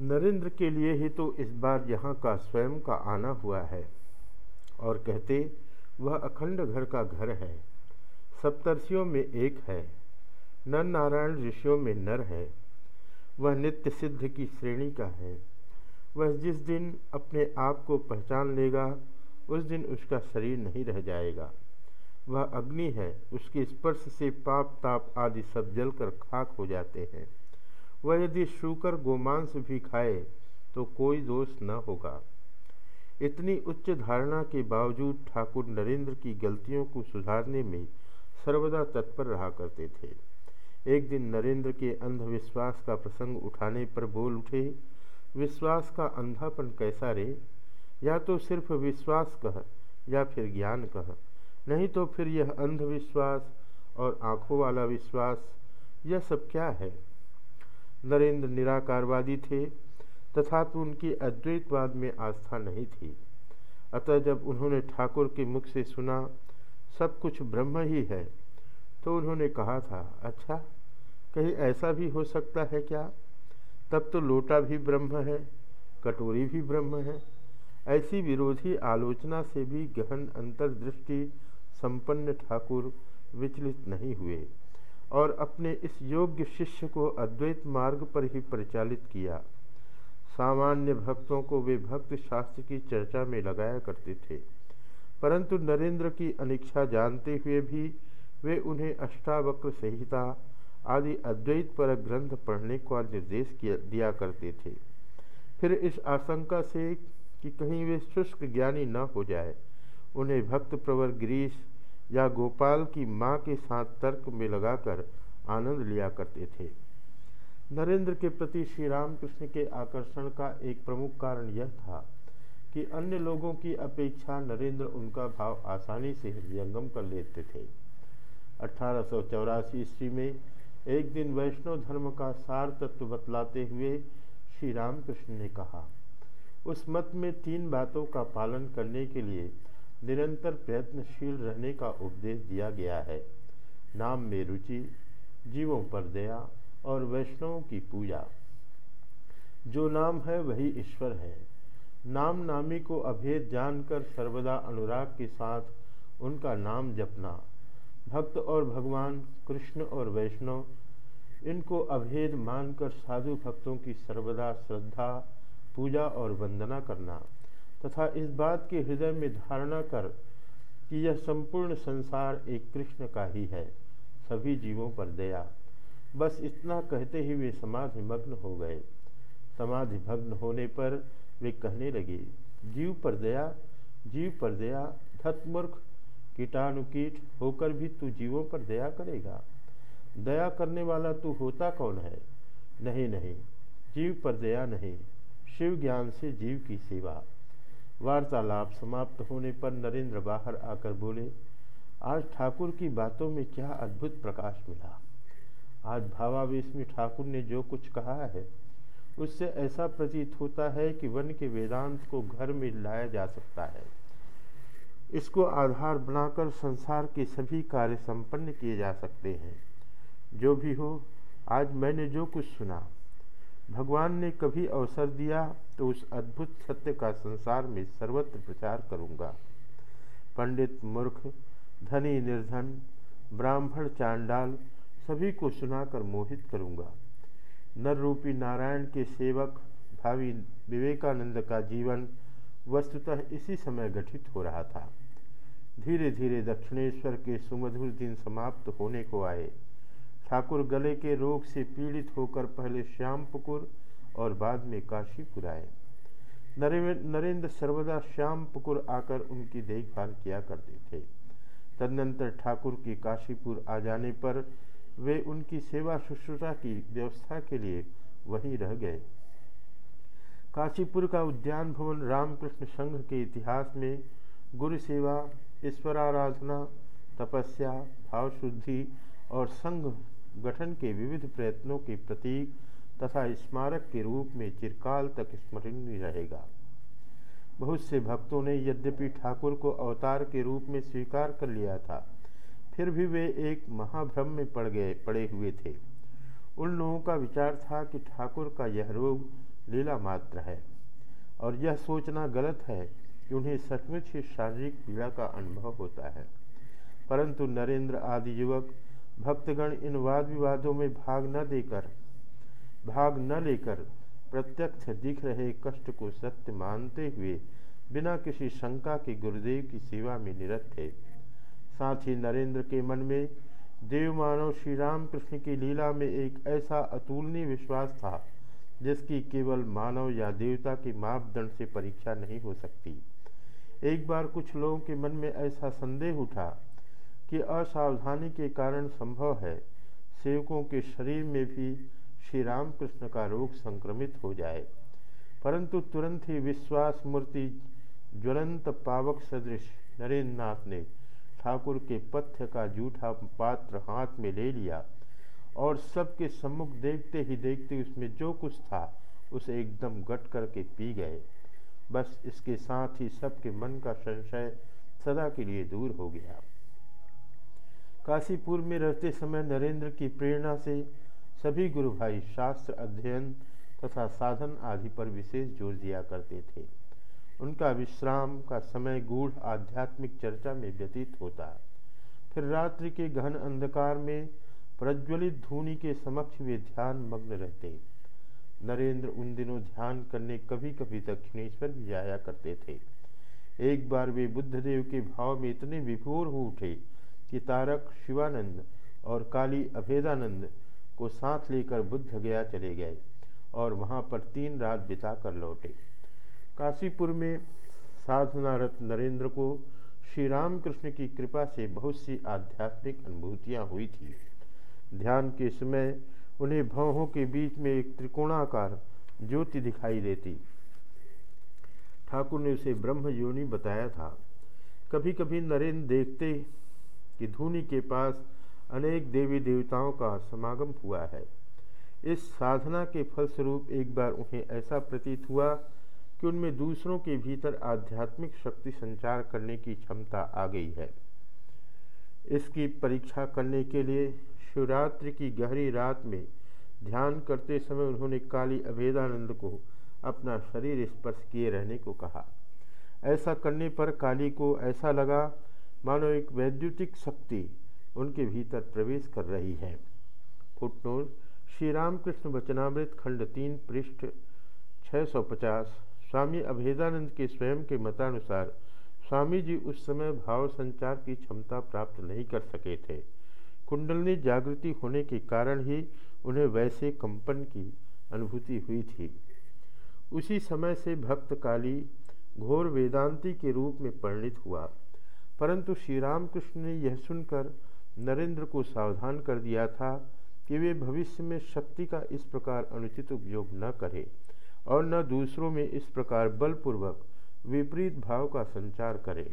नरेंद्र के लिए ही तो इस बार यहाँ का स्वयं का आना हुआ है। और कहते, वह अखंड घर का घर है। सप्तर्षियों में एक है। नर नारायण ऋषियों में नर है। वह नित्य सिद्ध की श्रेणी का है। वह जिस दिन अपने आप को पहचान लेगा, उस दिन उसका शरीर नहीं रह जाएगा। वह अग्नि है, उसके स्पर्श से पाप, ताप आदि सब जलकर खाक हो जाते हैं। वह यदि शुकर गोमांस भी खाए तो कोई दोष न होगा। इतनी उच्च धारणा के बावजूद ठाकुर नरेंद्र की गलतियों को सुधारने में सर्वदा तत्पर रहा करते थे। एक दिन नरेंद्र के अंधविश्वास का प्रसंग उठाने पर बोल उठे, विश्वास का अंधापन कैसा रे? या तो सिर्फ़ विश्वास कह, या फिर ज्ञान कह। नहीं तो फिर यह अंधविश्वास और आँखों वाला विश्वास, यह सब क्या है? नरेंद्र निराकारवादी थे तथापि उनकी अद्वैतवाद में आस्था नहीं थी। अतः जब उन्होंने ठाकुर के मुख से सुना, सब कुछ ब्रह्म ही है तो उन्होंने कहा था अच्छा कहीं ऐसा भी हो सकता है क्या? तब तो लोटा भी ब्रह्म है, कटोरी भी ब्रह्म है। ऐसी विरोधी आलोचना से भी गहन अंतर्दृष्टि संपन्न ठाकुर विचलित नहीं हुए। और अपने इस योग्य शिष्य को अद्वैत मार्ग पर ही परिचालित किया। सामान्य भक्तों को वे भक्त शास्त्र की चर्चा में लगाया करते थे। परंतु नरेंद्र की अनिच्छा जानते हुए भी वे उन्हें अष्टावक्र संहिता आदि अद्वैत पर ग्रंथ पढ़ने का निर्देश किया, दिया करते थे। फिर इस आशंका से कि कहीं वे शुष्क ज्ञानी न हो जाए, उन्हें भक्त प्रवर गिरीश या गोपाल की माँ के साथ तर्क में लगाकर आनंद लिया करते थे। नरेंद्र के प्रति श्री रामकृष्ण के आकर्षण का एक प्रमुख कारण यह था कि अन्य लोगों की अपेक्षा नरेंद्र उनका भाव आसानी से हृदयंगम कर लेते थे। अठारह सौ चौरासी ईस्वी में एक दिन वैष्णव धर्म का सार तत्व बतलाते हुए श्री रामकृष्ण ने कहा, उस मत में तीन बातों का पालन करने के लिए निरंतर प्रयत्नशील रहने का उपदेश दिया गया है। नाम में रुचि, जीवों पर दया और वैष्णवों की पूजा। जो नाम है वही ईश्वर है। नाम नामी को अभेद जानकर सर्वदा अनुराग के साथ उनका नाम जपना। भक्त और भगवान, कृष्ण और वैष्णव, इनको अभेद मानकर साधु भक्तों की सर्वदा श्रद्धा, पूजा और वंदना करना। तथा इस बात के हृदय में धारणा कर कि यह संपूर्ण संसार एक कृष्ण का ही है। सभी जीवों पर दया। बस इतना कहते ही वे समाधि मग्न हो गए। समाधि भग्न होने पर वे कहने लगे, जीव पर दया, जीव पर दया धतमूर्ख कीटाणुकीट होकर भी तू जीवों पर दया करेगा। दया करने वाला तू होता कौन है? नहीं नहीं, जीव पर दया नहीं। शिव ज्ञान से जीव की सेवा। वार्तालाप समाप्त होने पर नरेंद्र बाहर आकर बोले, आज ठाकुर की बातों में क्या अद्भुत प्रकाश मिला? आज भावावेश में ठाकुर ने जो कुछ कहा है, उससे ऐसा प्रतीत होता है कि वन के वेदांत को घर में लाया जा सकता है। इसको आधार बनाकर संसार के सभी कार्य संपन्न किए जा सकते हैं। जो भी हो, आज मैंने जो कुछ सुना भगवान ने कभी अवसर दिया तो उस अद्भुत सत्य का संसार में सर्वत्र प्रचार करूँगा। पंडित मूर्ख, धनी निर्धन, ब्राह्मण चांडाल, सभी को सुनाकर मोहित करूँगा। नर रूपी नारायण के सेवक, भावी विवेकानंद का जीवन वस्तुतः इसी समय गठित हो रहा था। धीरे धीरे दक्षिणेश्वर के सुमधुर दिन समाप्त होने को आए। ठाकुर गले के रोग से पीड़ित होकर पहले श्यामपुकुर और बाद में काशीपुर आए नरेंद्र सर्वदा श्यामपुकुर आकर उनकी देखभाल किया करते थे। तदनंतर ठाकुर की काशीपुर आ जाने पर वे उनकी सेवा शुश्रूषा की व्यवस्था के लिए वहीं रह गए। काशीपुर का उद्यान भवन रामकृष्ण संघ के इतिहास में गुरु सेवा, ईश्वराराधना, तपस्या, भाव शुद्धि और संघ गठन के विविध प्रयत्नों के प्रतीक तथा स्मारक के रूप में चिरकाल तक स्मरणीय रहेगा। बहुत से भक्तों ने यद्यपि ठाकुर को अवतार के रूप में स्वीकार कर लिया था, फिर भी वे एक महाभ्रम में पड़ गए, पड़े हुए थे। उन लोगों का विचार था कि ठाकुर का यह रोग लीला मात्र है, और यह सोचना गलत है कि उन्हें सचमुच ही शारीरिक पीड़ा का अनुभव होता है। परंतु नरेंद्र आदि युवक भक्तगण इन वाद विवादों में भाग न देकर, भाग न लेकर प्रत्यक्ष दिख रहे कष्ट को सत्य मानते हुए बिना किसी शंका के गुरुदेव की सेवा में निरत थे। साथ ही नरेंद्र के मन में देव मानव श्री राम कृष्ण की लीला में एक ऐसा अतुलनीय विश्वास था, जिसकी केवल मानव या देवता के मापदंड से परीक्षा नहीं हो सकती। एक बार कुछ लोगों के मन में ऐसा संदेह उठा कि असावधानी के कारण संभव है, सेवकों के शरीर में भी श्री राम कृष्ण का रोग संक्रमित हो जाए। परंतु तुरंत ही विश्वास मूर्ति ज्वलंत पावक सदृश नरेंद्र नाथ ने ठाकुर के पथ्य का जूठा पात्र हाथ में ले लिया और सबके सम्मुख देखते ही देखते उसमें जो कुछ था, उसे एकदम गट करके पी गए। बस इसके साथ ही सबके मन का संशय सदा के लिए दूर हो गया। काशीपुर में रहते समय नरेंद्र की प्रेरणा से सभी गुरु भाई शास्त्र अध्ययन तथा साधन आदि पर विशेष ज़ोर दिया करते थे। उनका विश्राम का समय गूढ़ आध्यात्मिक चर्चा में व्यतीत होता। फिर रात्रि के घन अंधकार में प्रज्वलित धूनि के समक्ष वे ध्यान मग्न रहते। नरेंद्र उन दिनों ध्यान करने कभी कभी दक्षिणेश्वर भी जाया करते थे। एक बार वे बुद्धदेव के भाव में इतने विभोर हो उठे कि तारक शिवानंद और काली अभेदानंद को साथ लेकर बुद्ध गया चले गए और वहाँ पर तीन रात बिता कर लौटे। काशीपुर में साधनारत नरेंद्र को श्री रामकृष्ण की कृपा से बहुत सी आध्यात्मिक अनुभूतियाँ हुई थी। ध्यान के समय उन्हें भवों के बीच में एक त्रिकोणाकार ज्योति दिखाई देती। ठाकुर ने उसे ब्रह्म योनि बताया था। कभी कभी नरेंद्र देखते कि धूनी के पास अनेक देवी देवताओं का समागम हुआ है। इस साधना के फलस्वरूप एक बार उन्हें ऐसा प्रतीत हुआ कि उनमें दूसरों के भीतर आध्यात्मिक शक्ति संचार करने की क्षमता आ गई है। इसकी परीक्षा करने के लिए शिवरात्रि की गहरी रात में ध्यान करते समय उन्होंने काली अभेदानंद को अपना शरीर स्पर्श किए रहने को कहा। ऐसा करने पर काली को ऐसा लगा मानो एक वैद्युतिक शक्ति उनके भीतर प्रवेश कर रही है। फुटनोट, श्री रामकृष्ण वचनामृत खंड तीन, पृष्ठ 650 स्वामी अभेदानंद के स्वयं के मतानुसार स्वामी जी उस समय भाव संचार की क्षमता प्राप्त नहीं कर सके थे। कुंडलनी जागृति होने के कारण ही उन्हें वैसे कंपन की अनुभूति हुई थी। उसी समय से भक्त काली घोर वेदांती के रूप में परिणित हुआ। परंतु श्री रामकृष्ण ने यह सुनकर नरेंद्र को सावधान कर दिया था कि वे भविष्य में शक्ति का इस प्रकार अनुचित उपयोग न करें और न दूसरों में इस प्रकार बलपूर्वक विपरीत भाव का संचार करें।